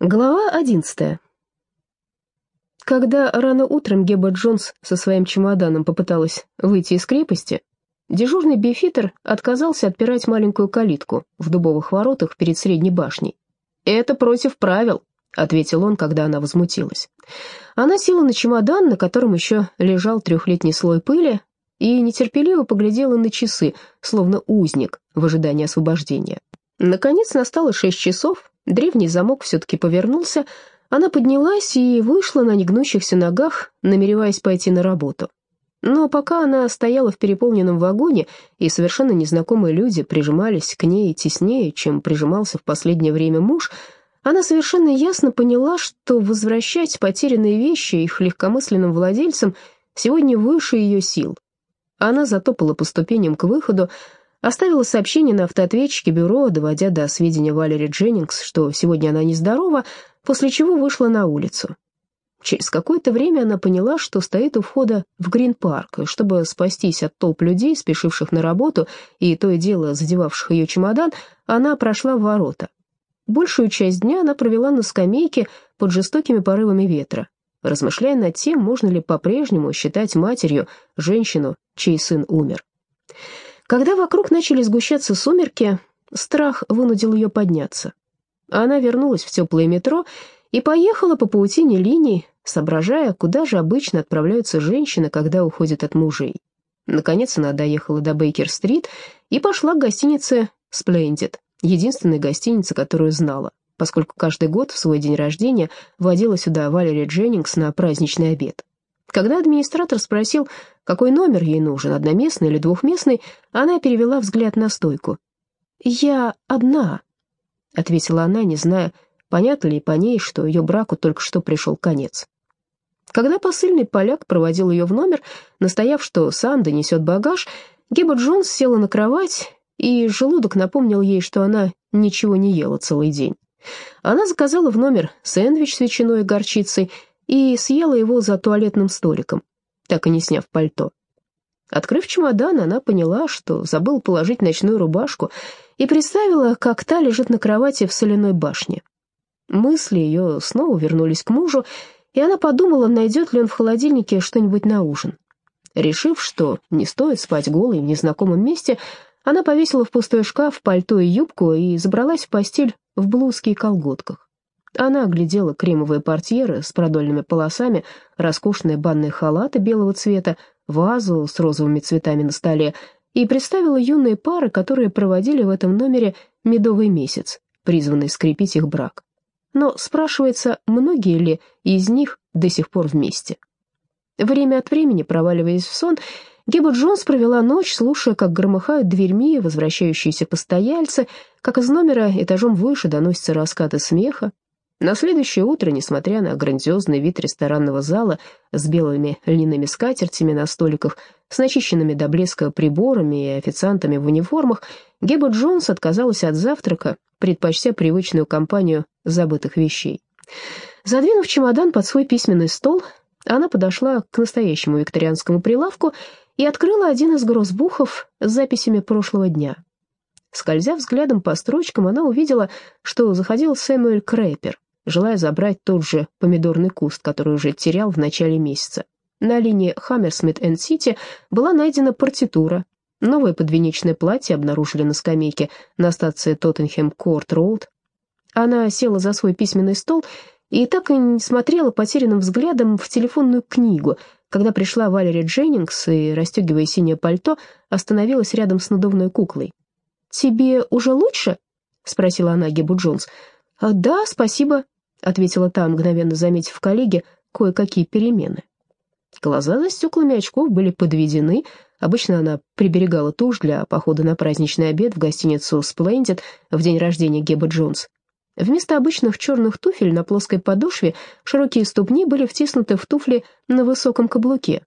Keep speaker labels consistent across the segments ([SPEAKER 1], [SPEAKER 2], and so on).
[SPEAKER 1] Глава одиннадцатая. Когда рано утром Геба Джонс со своим чемоданом попыталась выйти из крепости, дежурный бифитер отказался отпирать маленькую калитку в дубовых воротах перед средней башней. «Это против правил», — ответил он, когда она возмутилась. Она села на чемодан, на котором еще лежал трехлетний слой пыли, и нетерпеливо поглядела на часы, словно узник в ожидании освобождения. Наконец настало шесть часов, Древний замок все-таки повернулся, она поднялась и вышла на негнущихся ногах, намереваясь пойти на работу. Но пока она стояла в переполненном вагоне, и совершенно незнакомые люди прижимались к ней теснее, чем прижимался в последнее время муж, она совершенно ясно поняла, что возвращать потерянные вещи их легкомысленным владельцам сегодня выше ее сил. Она затопала по ступеням к выходу, Оставила сообщение на автоответчике бюро, доводя до сведения Валери Дженнингс, что сегодня она нездорова, после чего вышла на улицу. Через какое-то время она поняла, что стоит у входа в Грин-парк, и чтобы спастись от толп людей, спешивших на работу и то и дело задевавших ее чемодан, она прошла в ворота. Большую часть дня она провела на скамейке под жестокими порывами ветра, размышляя над тем, можно ли по-прежнему считать матерью женщину, чей сын умер. Когда вокруг начали сгущаться сумерки, страх вынудил ее подняться. Она вернулась в теплое метро и поехала по паутине линий, соображая, куда же обычно отправляются женщины, когда уходят от мужей. Наконец она доехала до Бейкер-стрит и пошла к гостинице «Сплендид», единственной гостинице, которую знала, поскольку каждый год в свой день рождения водила сюда Валерия Дженнингс на праздничный обед. Когда администратор спросил, какой номер ей нужен, одноместный или двухместный, она перевела взгляд на стойку. «Я одна», — ответила она, не зная, понятно ли по ней, что ее браку только что пришел конец. Когда посыльный поляк проводил ее в номер, настояв, что сам донесет багаж, Геба Джонс села на кровать, и желудок напомнил ей, что она ничего не ела целый день. Она заказала в номер сэндвич с ветчиной и горчицей и съела его за туалетным столиком, так и не сняв пальто. Открыв чемодан, она поняла, что забыл положить ночную рубашку, и представила, как та лежит на кровати в соляной башне. Мысли ее снова вернулись к мужу, и она подумала, найдет ли он в холодильнике что-нибудь на ужин. Решив, что не стоит спать голой в незнакомом месте, она повесила в пустой шкаф пальто и юбку и забралась в постель в блузке и колготках. Она оглядела кремовые портьеры с продольными полосами, роскошные банные халаты белого цвета, вазу с розовыми цветами на столе и представила юные пары, которые проводили в этом номере медовый месяц, призванный скрепить их брак. Но спрашивается, многие ли из них до сих пор вместе? Время от времени, проваливаясь в сон, Геба Джонс провела ночь, слушая, как громыхают дверьми возвращающиеся постояльцы, как из номера этажом выше доносятся раскаты смеха, на следующее утро, несмотря на грандиозный вид ресторанного зала с белыми льняными скатертями на столиках, с начищенными до блеска приборами и официантами в униформах, Геба Джонс отказалась от завтрака, предпочтя привычную компанию забытых вещей. Задвинув чемодан под свой письменный стол, она подошла к настоящему викторианскому прилавку и открыла один из гроссбухов с записями прошлого дня. Скользя взглядом по строчкам, она увидела, что заходил Сэмюэль Крэпер, желая забрать тот же помидорный куст, который уже терял в начале месяца. На линии Хаммерсмит-энд-Сити была найдена партитура. Новое подвенечное платье обнаружили на скамейке на станции Тоттенхэм-Корт-Роуд. Она села за свой письменный стол и так и не смотрела потерянным взглядом в телефонную книгу, когда пришла Валерия Дженнингс и, расстегивая синее пальто, остановилась рядом с надувной куклой. «Тебе уже лучше?» — спросила она Гебу Джонс. «Да, спасибо», — ответила та, мгновенно заметив в коллеге кое-какие перемены. Глаза за стеклами очков были подведены. Обычно она приберегала тушь для похода на праздничный обед в гостиницу «Сплендид» в день рождения Геба Джонс. Вместо обычных черных туфель на плоской подошве широкие ступни были втиснуты в туфли на высоком каблуке,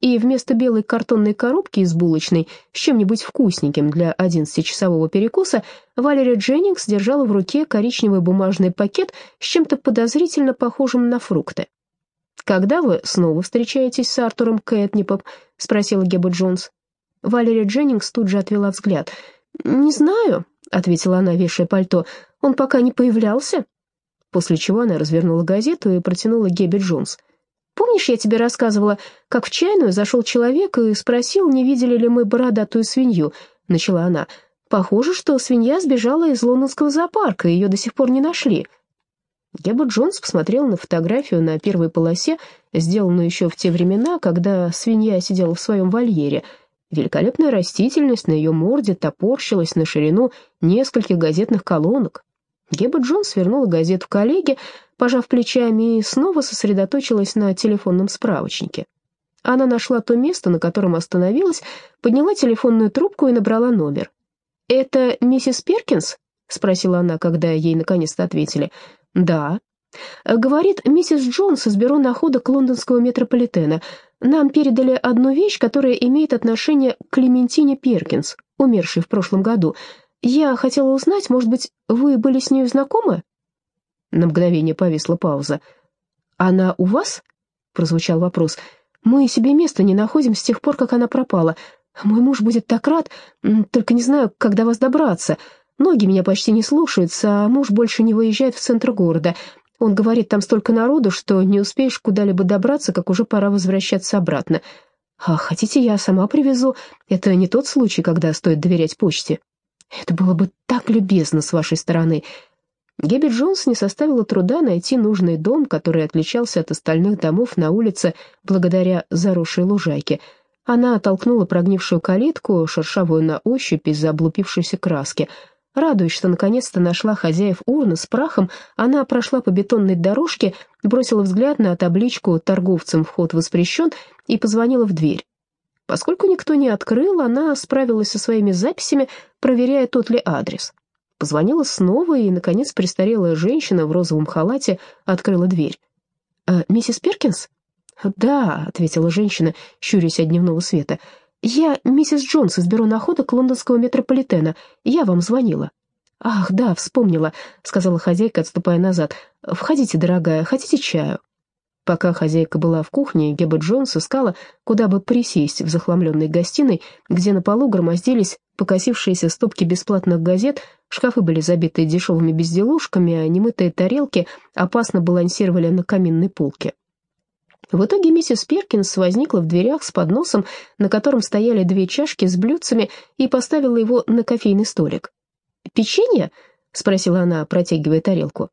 [SPEAKER 1] и вместо белой картонной коробки из булочной с чем-нибудь вкусненьким для одиннадцатичасового перекуса Валерия Дженнингс держала в руке коричневый бумажный пакет с чем-то подозрительно похожим на фрукты. «Когда вы снова встречаетесь с Артуром Кэтнипом?» — спросила Геба Джонс. Валерия Дженнингс тут же отвела взгляд. «Не знаю», — ответила она, вешая пальто. «Он пока не появлялся». после чего она развернула газету и протянула Гебби Джонс. «Помнишь, я тебе рассказывала, как в чайную зашел человек и спросил, не видели ли мы бородатую свинью?» — начала она. «Похоже, что свинья сбежала из лондонского зоопарка, ее до сих пор не нашли». Геба Джонс посмотрел на фотографию на первой полосе, сделанную еще в те времена, когда свинья сидела в своем вольере. Великолепная растительность на ее морде топорщилась на ширину нескольких газетных колонок. Геба Джонс вернула газету коллеге, пожав плечами, и снова сосредоточилась на телефонном справочнике. Она нашла то место, на котором остановилась, подняла телефонную трубку и набрала номер. «Это миссис Перкинс?» — спросила она, когда ей наконец-то ответили. «Да». «Говорит миссис Джонс из бюро находок лондонского метрополитена. Нам передали одну вещь, которая имеет отношение к Клементине Перкинс, умершей в прошлом году. Я хотела узнать, может быть, вы были с нею знакомы?» На мгновение повисла пауза. «Она у вас?» — прозвучал вопрос. «Мы себе места не находим с тех пор, как она пропала. Мой муж будет так рад, только не знаю, как до вас добраться. Ноги меня почти не слушаются, а муж больше не выезжает в центр города. Он говорит, там столько народу, что не успеешь куда-либо добраться, как уже пора возвращаться обратно. А хотите, я сама привезу? Это не тот случай, когда стоит доверять почте. Это было бы так любезно с вашей стороны. Гебби Джонс не составило труда найти нужный дом, который отличался от остальных домов на улице благодаря заросшей лужайке. Она оттолкнула прогнившую калитку, шершавую на ощупь из-за облупившейся краски — Радуясь, что наконец-то нашла хозяев урны с прахом, она прошла по бетонной дорожке, бросила взгляд на табличку «Торговцам вход воспрещен» и позвонила в дверь. Поскольку никто не открыл, она справилась со своими записями, проверяя, тот ли адрес. Позвонила снова, и, наконец, престарелая женщина в розовом халате открыла дверь. «Э, «Миссис Перкинс?» «Да», — ответила женщина, щурясь от дневного света, — «Я миссис Джонс из бюро находок лондонского метрополитена. Я вам звонила». «Ах, да, вспомнила», — сказала хозяйка, отступая назад. «Входите, дорогая, хотите чаю?» Пока хозяйка была в кухне, Геба Джонс искала, куда бы присесть в захламленной гостиной, где на полу громоздились покосившиеся стопки бесплатных газет, шкафы были забиты дешевыми безделушками, а немытые тарелки опасно балансировали на каминной полке. В итоге миссис Перкинс возникла в дверях с подносом, на котором стояли две чашки с блюдцами, и поставила его на кофейный столик. «Печенье?» — спросила она, протягивая тарелку.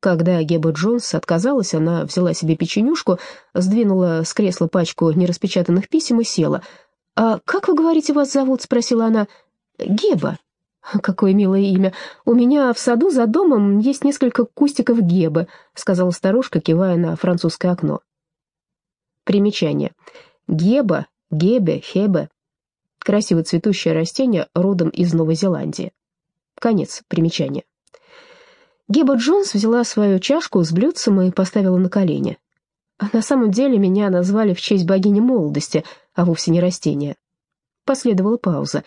[SPEAKER 1] Когда Геба Джонс отказалась, она взяла себе печенюшку, сдвинула с кресла пачку нераспечатанных писем и села. «А как вы говорите, вас зовут?» — спросила она. «Геба». «Какое милое имя. У меня в саду за домом есть несколько кустиков Гебы», — сказала старушка, кивая на французское окно. Примечание. Геба, гебе, хебе. Красиво цветущее растение родом из Новой Зеландии. Конец примечания. Геба Джонс взяла свою чашку с блюдцем и поставила на колени. На самом деле меня назвали в честь богини молодости, а вовсе не растения. Последовала пауза.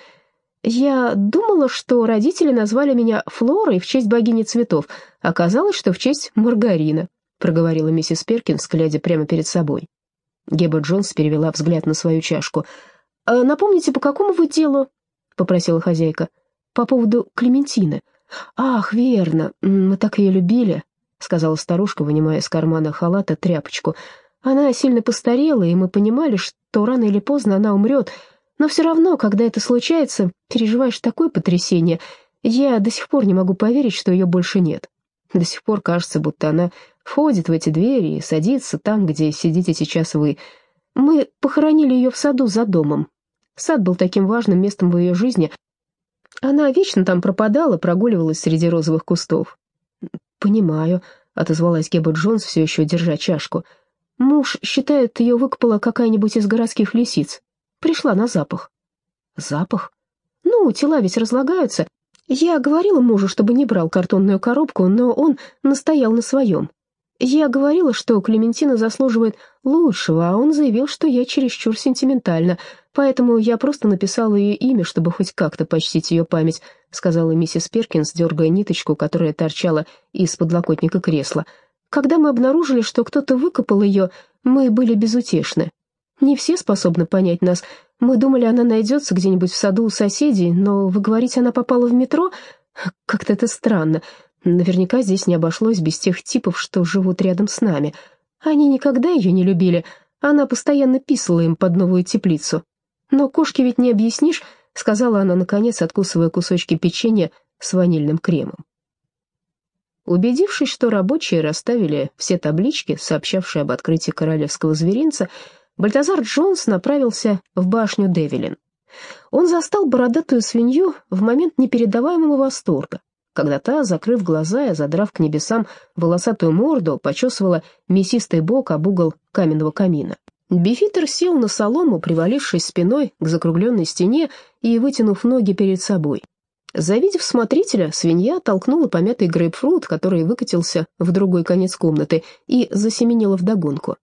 [SPEAKER 1] Я думала, что родители назвали меня Флорой в честь богини цветов. Оказалось, что в честь Маргарина, проговорила миссис Перкинс, глядя прямо перед собой. Геба Джонс перевела взгляд на свою чашку. «А «Напомните, по какому вы делу?» — попросила хозяйка. «По поводу Клементины». «Ах, верно, мы так ее любили», — сказала старушка, вынимая из кармана халата тряпочку. «Она сильно постарела, и мы понимали, что рано или поздно она умрет. Но все равно, когда это случается, переживаешь такое потрясение. Я до сих пор не могу поверить, что ее больше нет. До сих пор кажется, будто она входит в эти двери и садится там, где сидите сейчас вы. Мы похоронили ее в саду за домом. Сад был таким важным местом в ее жизни. Она вечно там пропадала, прогуливалась среди розовых кустов. «Понимаю», — отозвалась Геба Джонс, все еще держа чашку. «Муж считает, ее выкопала какая-нибудь из городских лисиц. Пришла на запах». «Запах?» «Ну, тела ведь разлагаются. Я говорила мужу, чтобы не брал картонную коробку, но он настоял на своем. Я говорила, что Клементина заслуживает лучшего, а он заявил, что я чересчур сентиментальна, поэтому я просто написала ее имя, чтобы хоть как-то почтить ее память», сказала миссис Перкинс, дергая ниточку, которая торчала из подлокотника кресла. «Когда мы обнаружили, что кто-то выкопал ее, мы были безутешны. Не все способны понять нас. Мы думали, она найдется где-нибудь в саду у соседей, но, вы говорите, она попала в метро? Как-то это странно. Наверняка здесь не обошлось без тех типов, что живут рядом с нами. Они никогда ее не любили, она постоянно писала им под новую теплицу. Но кошке ведь не объяснишь, сказала она, наконец, откусывая кусочки печенья с ванильным кремом. Убедившись, что рабочие расставили все таблички, сообщавшие об открытии королевского зверинца, Бальтазар Джонс направился в башню Девилин. Он застал бородатую свинью в момент непередаваемого восторга, когда та, закрыв глаза и задрав к небесам волосатую морду, почесывала мясистый бок об угол каменного камина. Бифитер сел на солому, привалившись спиной к закругленной стене и вытянув ноги перед собой. Завидев смотрителя, свинья толкнула помятый грейпфрут, который выкатился в другой конец комнаты, и засеменила вдогонку.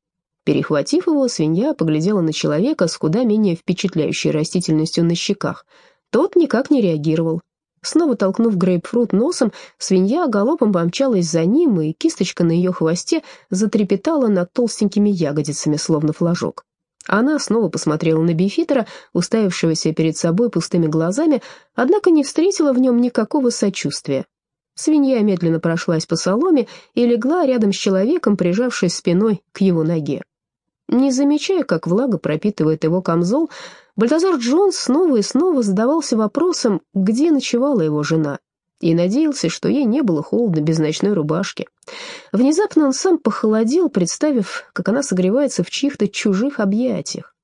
[SPEAKER 1] Перехватив его, свинья поглядела на человека с куда менее впечатляющей растительностью на щеках. Тот никак не реагировал. Снова толкнув грейпфрут носом, свинья галопом помчалась за ним, и кисточка на ее хвосте затрепетала над толстенькими ягодицами, словно флажок. Она снова посмотрела на Бифитера, уставившегося перед собой пустыми глазами, однако не встретила в нем никакого сочувствия. Свинья медленно прошлась по соломе и легла рядом с человеком, прижавшись спиной к его ноге. Не замечая, как влага пропитывает его камзол, Бальтазар Джонс снова и снова задавался вопросом, где ночевала его жена, и надеялся, что ей не было холодно без ночной рубашки. Внезапно он сам похолодел, представив, как она согревается в чьих-то чужих объятиях.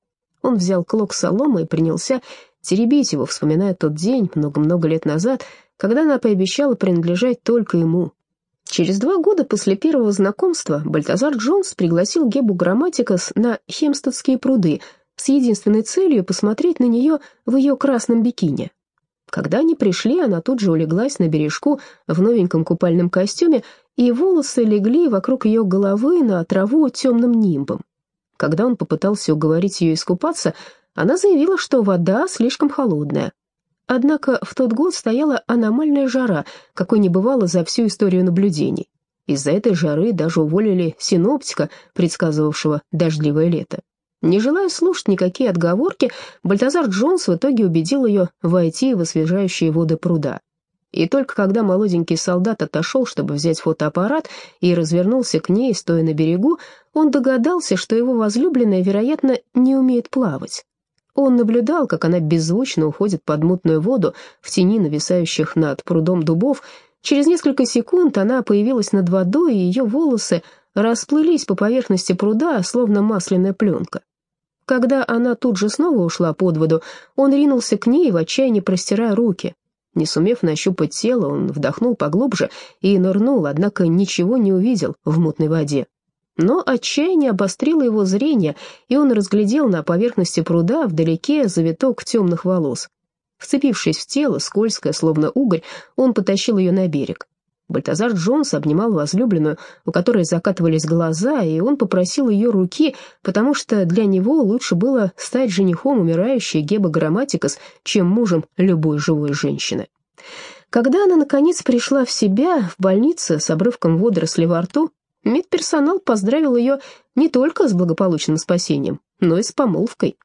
[SPEAKER 1] Он взял клок соломы и принялся теребить его, вспоминая тот день много-много лет назад, когда она пообещала принадлежать только ему, Через два года после первого знакомства Бальтазар Джонс пригласил Гебу Грамматикас на Хемстедские пруды с единственной целью посмотреть на нее в ее красном бикини. Когда они пришли, она тут же улеглась на бережку в новеньком купальном костюме, и волосы легли вокруг ее головы на траву темным нимбом. Когда он попытался уговорить ее искупаться, она заявила, что вода слишком холодная. Однако в тот год стояла аномальная жара, какой не бывало за всю историю наблюдений. Из-за этой жары даже уволили синоптика, предсказывавшего дождливое лето. Не желая слушать никакие отговорки, Бальтазар Джонс в итоге убедил ее войти в освежающие воды пруда. И только когда молоденький солдат отошел, чтобы взять фотоаппарат, и развернулся к ней, стоя на берегу, он догадался, что его возлюбленная, вероятно, не умеет плавать. Он наблюдал, как она беззвучно уходит под мутную воду в тени нависающих над прудом дубов. Через несколько секунд она появилась над водой, и ее волосы расплылись по поверхности пруда, словно масляная пленка. Когда она тут же снова ушла под воду, он ринулся к ней, в отчаянии простирая руки. Не сумев нащупать тело, он вдохнул поглубже и нырнул, однако ничего не увидел в мутной воде. Но отчаяние обострило его зрение, и он разглядел на поверхности пруда вдалеке завиток темных волос. Вцепившись в тело, скользкое, словно угорь, он потащил ее на берег. Бальтазар Джонс обнимал возлюбленную, у которой закатывались глаза, и он попросил ее руки, потому что для него лучше было стать женихом умирающей Геба Грамматикас, чем мужем любой живой женщины. Когда она, наконец, пришла в себя в больнице с обрывком водорослей во рту, Медперсонал поздравил ее не только с благополучным спасением, но и с помолвкой.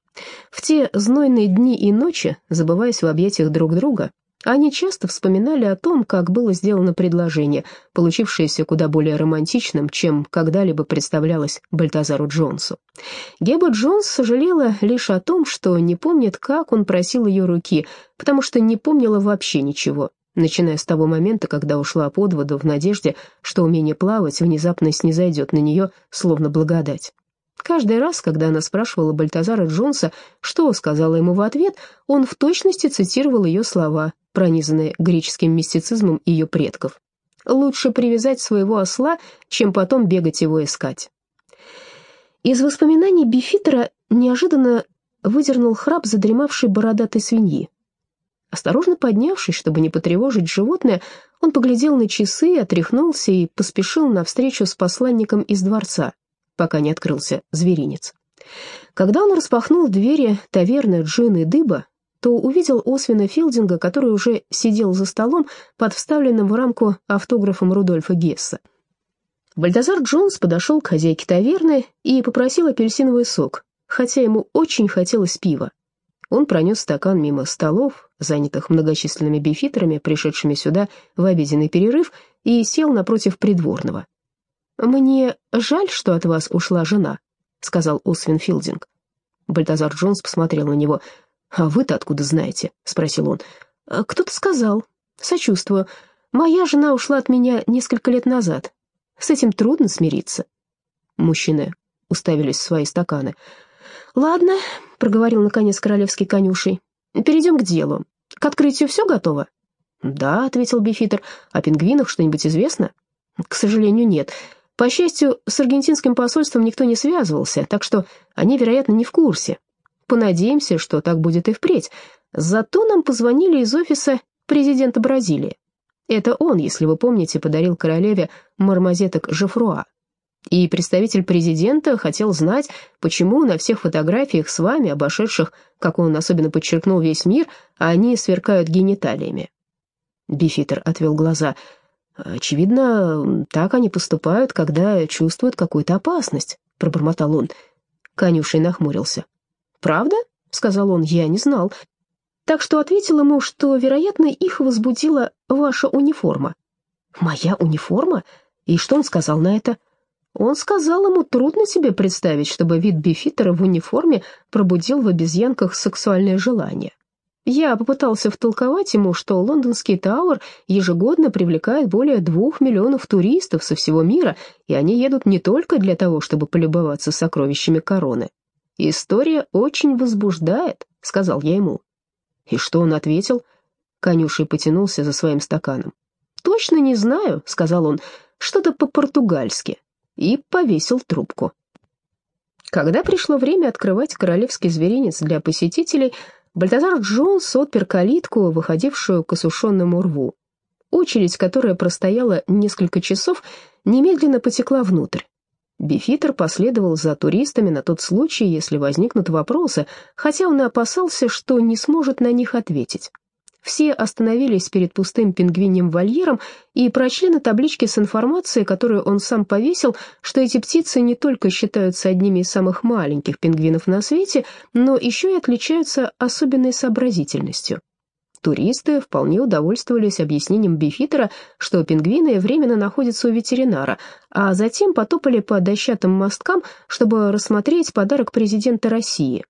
[SPEAKER 1] В те знойные дни и ночи, забываясь в объятиях друг друга, они часто вспоминали о том, как было сделано предложение, получившееся куда более романтичным, чем когда-либо представлялось Бальтазару Джонсу. Геба Джонс сожалела лишь о том, что не помнит, как он просил ее руки, потому что не помнила вообще ничего начиная с того момента, когда ушла под воду в надежде, что умение плавать внезапно снизойдет на нее, словно благодать. Каждый раз, когда она спрашивала Бальтазара Джонса, что сказала ему в ответ, он в точности цитировал ее слова, пронизанные греческим мистицизмом ее предков. «Лучше привязать своего осла, чем потом бегать его искать». Из воспоминаний Бифитера неожиданно выдернул храп задремавшей бородатой свиньи. Осторожно поднявшись, чтобы не потревожить животное, он поглядел на часы, отряхнулся и поспешил навстречу с посланником из дворца, пока не открылся зверинец. Когда он распахнул двери таверны Джин и Дыба, то увидел Освина Филдинга, который уже сидел за столом под вставленным в рамку автографом Рудольфа Гесса. Бальдазар Джонс подошел к хозяйке таверны и попросил апельсиновый сок, хотя ему очень хотелось пива. Он пронес стакан мимо столов, занятых многочисленными бифитерами, пришедшими сюда в обеденный перерыв, и сел напротив придворного. «Мне жаль, что от вас ушла жена», — сказал Освин Филдинг. Бальтазар Джонс посмотрел на него. «А вы-то откуда знаете?» — спросил он. «А «Кто-то сказал. Сочувствую. Моя жена ушла от меня несколько лет назад. С этим трудно смириться». Мужчины уставились в свои стаканы. «Ладно», — проговорил наконец королевский конюшей. «Перейдем к делу. К открытию все готово?» «Да», — ответил Бифитер. «О пингвинах что-нибудь известно?» «К сожалению, нет. По счастью, с аргентинским посольством никто не связывался, так что они, вероятно, не в курсе. Понадеемся, что так будет и впредь. Зато нам позвонили из офиса президента Бразилии. Это он, если вы помните, подарил королеве мармозеток Жефруа. И представитель президента хотел знать, почему на всех фотографиях с вами, обошедших, как он особенно подчеркнул, весь мир, они сверкают гениталиями. Бифитер отвел глаза. «Очевидно, так они поступают, когда чувствуют какую-то опасность», — пробормотал он. Конюшей нахмурился. «Правда?» — сказал он. «Я не знал. Так что ответил ему, что, вероятно, их возбудила ваша униформа». «Моя униформа? И что он сказал на это?» Он сказал ему, трудно себе представить, чтобы вид бифитера в униформе пробудил в обезьянках сексуальное желание. Я попытался втолковать ему, что лондонский Тауэр ежегодно привлекает более двух миллионов туристов со всего мира, и они едут не только для того, чтобы полюбоваться сокровищами короны. «История очень возбуждает», — сказал я ему. И что он ответил? Конюший потянулся за своим стаканом. «Точно не знаю», — сказал он, — «что-то по-португальски», и повесил трубку. Когда пришло время открывать королевский зверинец для посетителей, Бальтазар Джонс отпер калитку, выходившую к осушенному рву. Очередь, которая простояла несколько часов, немедленно потекла внутрь. Бифитер последовал за туристами на тот случай, если возникнут вопросы, хотя он и опасался, что не сможет на них ответить. Все остановились перед пустым пингвиньим вольером и прочли на табличке с информацией, которую он сам повесил, что эти птицы не только считаются одними из самых маленьких пингвинов на свете, но еще и отличаются особенной сообразительностью. Туристы вполне удовольствовались объяснением Бифитера, что пингвины временно находятся у ветеринара, а затем потопали по дощатым мосткам, чтобы рассмотреть подарок президента России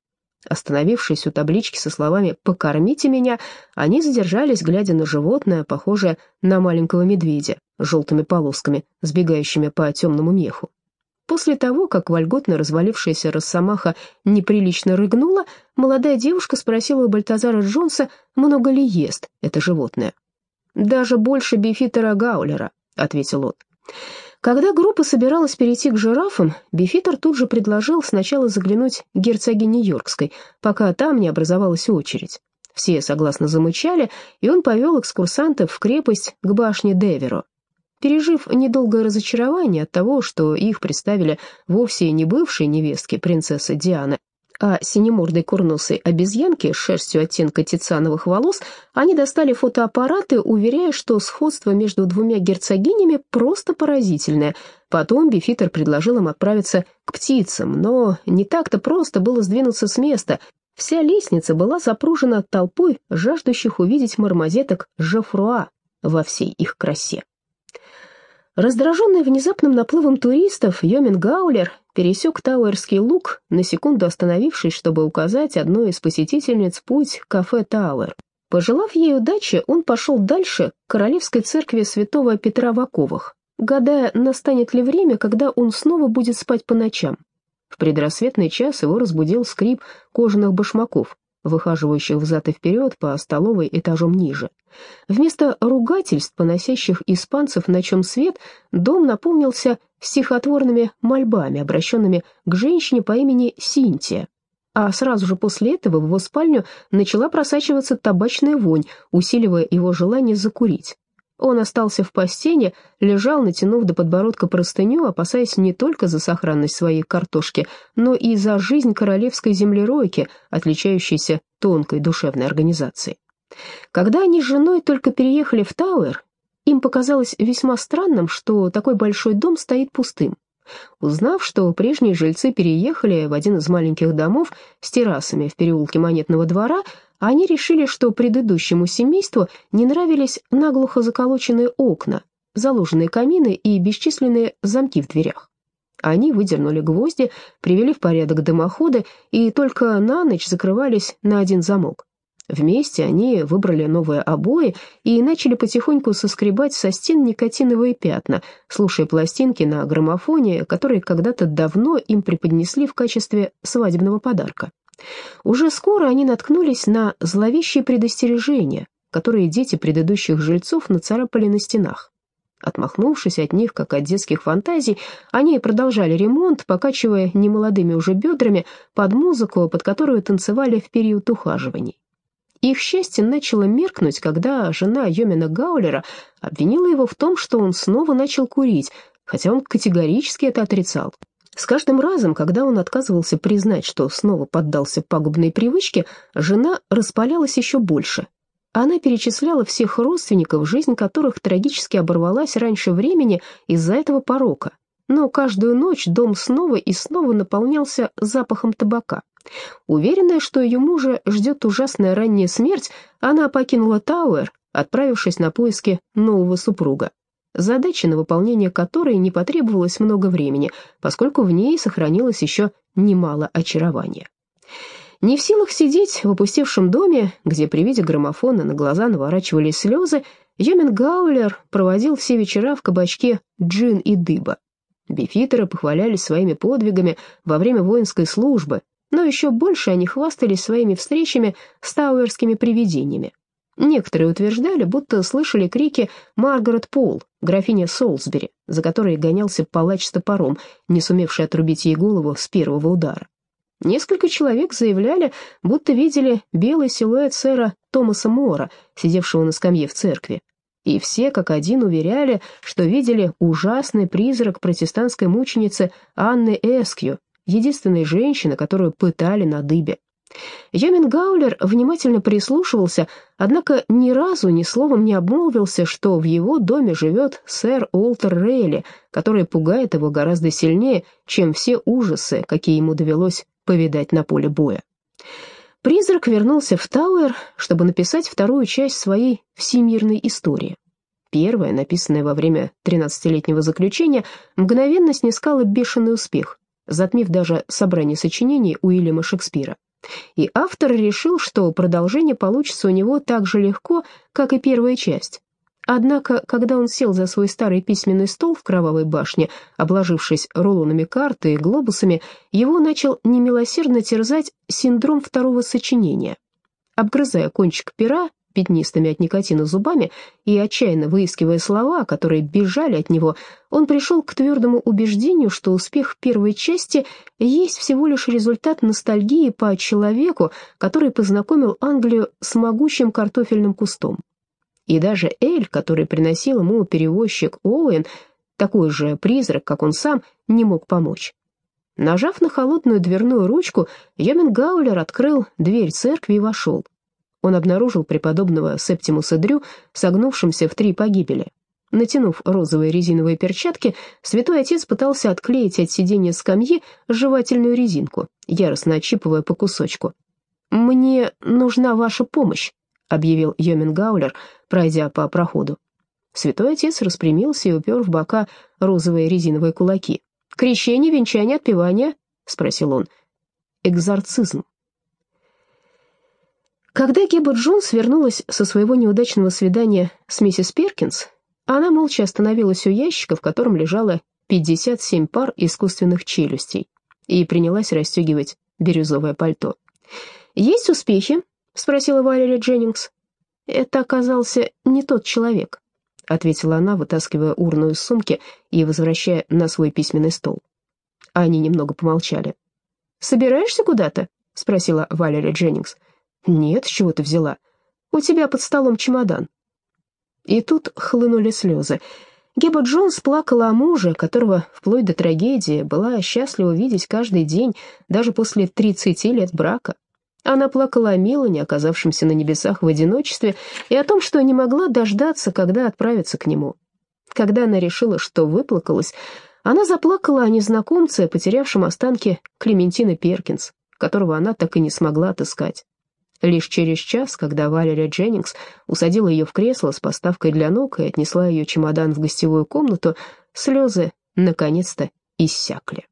[SPEAKER 1] Остановившись у таблички со словами «покормите меня», они задержались, глядя на животное, похожее на маленького медведя, с желтыми полосками, сбегающими по темному меху. После того, как вольготно развалившаяся росомаха неприлично рыгнула, молодая девушка спросила у Бальтазара Джонса, много ли ест это животное. «Даже больше бифитера Гаулера», — ответил он. Когда группа собиралась перейти к жирафам, Бифитер тут же предложил сначала заглянуть герцогине Йоркской, пока там не образовалась очередь. Все согласно замычали, и он повел экскурсантов в крепость к башне Деверо. Пережив недолгое разочарование от того, что их представили вовсе не бывшей невестке принцессы Дианы, а синемордой курносой обезьянки с шерстью оттенка тициановых волос, они достали фотоаппараты, уверяя, что сходство между двумя герцогинями просто поразительное. Потом Бифитер предложил им отправиться к птицам, но не так-то просто было сдвинуться с места. Вся лестница была запружена толпой жаждущих увидеть мармозеток Жофруа во всей их красе. Раздраженный внезапным наплывом туристов, Йомин Гаулер пересек Тауэрский луг, на секунду остановившись, чтобы указать одной из посетительниц путь кафе Тауэр. Пожелав ей удачи, он пошел дальше к королевской церкви святого Петра в Оковах, гадая, настанет ли время, когда он снова будет спать по ночам. В предрассветный час его разбудил скрип кожаных башмаков выхаживающих взад и вперед по столовой этажом ниже. Вместо ругательств, поносящих испанцев на чем свет, дом наполнился стихотворными мольбами, обращенными к женщине по имени Синтия. А сразу же после этого в его спальню начала просачиваться табачная вонь, усиливая его желание закурить. Он остался в постели, лежал, натянув до подбородка простыню, опасаясь не только за сохранность своей картошки, но и за жизнь королевской землеройки, отличающейся тонкой душевной организацией. Когда они с женой только переехали в Тауэр, им показалось весьма странным, что такой большой дом стоит пустым. Узнав, что прежние жильцы переехали в один из маленьких домов с террасами в переулке Монетного двора, они решили, что предыдущему семейству не нравились наглухо заколоченные окна, заложенные камины и бесчисленные замки в дверях. Они выдернули гвозди, привели в порядок дымоходы и только на ночь закрывались на один замок. Вместе они выбрали новые обои и начали потихоньку соскребать со стен никотиновые пятна, слушая пластинки на граммофоне, которые когда-то давно им преподнесли в качестве свадебного подарка. Уже скоро они наткнулись на зловещие предостережения, которые дети предыдущих жильцов нацарапали на стенах. Отмахнувшись от них, как от детских фантазий, они продолжали ремонт, покачивая немолодыми уже бедрами под музыку, под которую танцевали в период ухаживаний. Их счастье начало меркнуть, когда жена Йомина Гаулера обвинила его в том, что он снова начал курить, хотя он категорически это отрицал. С каждым разом, когда он отказывался признать, что снова поддался пагубной привычке, жена распалялась еще больше. Она перечисляла всех родственников, жизнь которых трагически оборвалась раньше времени из-за этого порока. Но каждую ночь дом снова и снова наполнялся запахом табака. Уверенная, что ее мужа ждет ужасная ранняя смерть, она покинула Тауэр, отправившись на поиски нового супруга. Задача, на выполнение которой не потребовалось много времени, поскольку в ней сохранилось еще немало очарования. Не в силах сидеть в опустевшем доме, где при виде граммофона на глаза наворачивались слезы, Йомин Гаулер проводил все вечера в кабачке «Джин и дыба». Бифитеры похвалялись своими подвигами во время воинской службы, но еще больше они хвастались своими встречами с тауэрскими привидениями. Некоторые утверждали, будто слышали крики Маргарет Пол, графиня Солсбери, за которой гонялся палач с топором, не сумевший отрубить ей голову с первого удара. Несколько человек заявляли, будто видели белый силуэт сэра Томаса Мора, сидевшего на скамье в церкви. И все как один уверяли, что видели ужасный призрак протестантской мученицы Анны Эскью, единственной женщины, которую пытали на дыбе. Йомин Гаулер внимательно прислушивался, однако ни разу ни словом не обмолвился, что в его доме живет сэр Уолтер Рейли, который пугает его гораздо сильнее, чем все ужасы, какие ему довелось повидать на поле боя. Призрак вернулся в Тауэр, чтобы написать вторую часть своей всемирной истории. Первая, написанная во время 13-летнего заключения, мгновенно снискала бешеный успех, затмив даже собрание сочинений Уильяма Шекспира. И автор решил, что продолжение получится у него так же легко, как и первая часть. Однако, когда он сел за свой старый письменный стол в Кровавой башне, обложившись рулонами карты и глобусами, его начал немилосердно терзать синдром второго сочинения. Обгрызая кончик пера, пятнистыми от никотина зубами и отчаянно выискивая слова, которые бежали от него, он пришел к твердому убеждению, что успех первой части есть всего лишь результат ностальгии по человеку, который познакомил Англию с могучим картофельным кустом. И даже Эль, который приносил ему перевозчик Оуэн, такой же призрак, как он сам, не мог помочь. Нажав на холодную дверную ручку, Йомин Гаулер открыл дверь церкви и вошел он обнаружил преподобного Септимуса Дрю, согнувшимся в три погибели. Натянув розовые резиновые перчатки, святой отец пытался отклеить от сиденья скамьи жевательную резинку, яростно отщипывая по кусочку. «Мне нужна ваша помощь», — объявил Йомин Гаулер, пройдя по проходу. Святой отец распрямился и упер в бока розовые резиновые кулаки. «Крещение, венчание, отпевание?» — спросил он. «Экзорцизм», когда Геба Джонс вернулась со своего неудачного свидания с миссис Перкинс, она молча остановилась у ящика, в котором лежало 57 пар искусственных челюстей, и принялась расстегивать бирюзовое пальто. «Есть успехи?» — спросила Валерия Дженнингс. «Это оказался не тот человек», — ответила она, вытаскивая урну из сумки и возвращая на свой письменный стол. Они немного помолчали. «Собираешься куда-то?» — спросила Валерия Дженнингс. «Нет, с чего ты взяла? У тебя под столом чемодан». И тут хлынули слезы. Геба Джонс плакала о муже, которого вплоть до трагедии была счастлива видеть каждый день, даже после 30 лет брака. Она плакала о Милане, оказавшемся на небесах в одиночестве, и о том, что не могла дождаться, когда отправиться к нему. Когда она решила, что выплакалась, она заплакала о незнакомце, потерявшем останки Клементины Перкинс, которого она так и не смогла отыскать. Лишь через час, когда Валерия Дженнингс усадила ее в кресло с поставкой для ног и отнесла ее чемодан в гостевую комнату, слезы наконец-то иссякли.